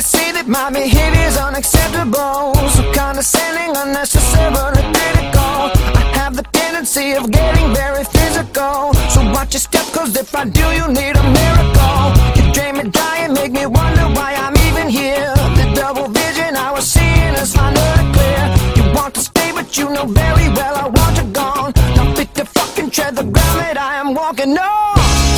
you see that my behavior's unacceptable? So condescending, unnecessarily critical. I have the tendency of getting very physical. So watch your step, cause if I do, you need a miracle. You drain me dry and make me wonder why I'm even here. The double vision I was seeing is finally clear. You want to stay, but you know very well I want you gone. Now fit to fucking tread the ground that I am walking on.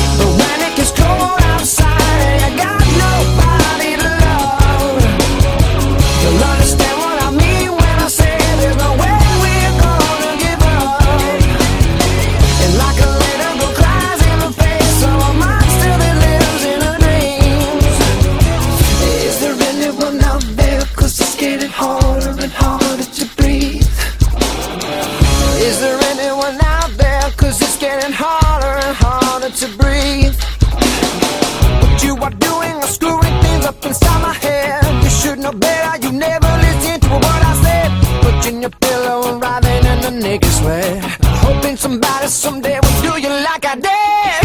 this way. Hoping somebody someday will do you like I did.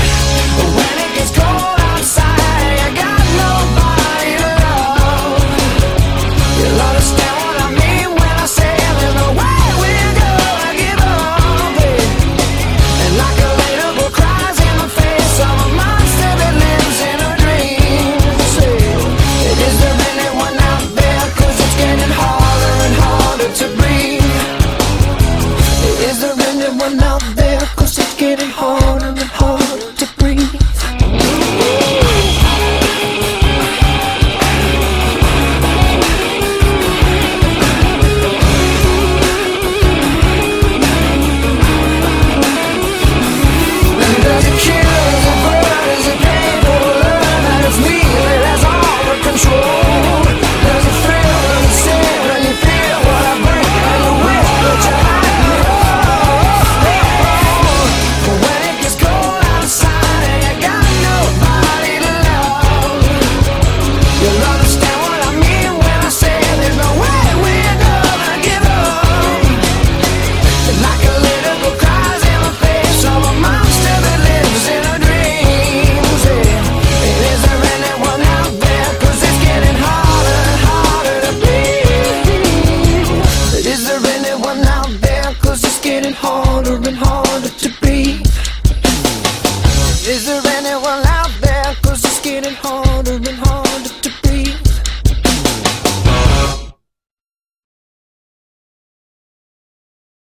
the rain.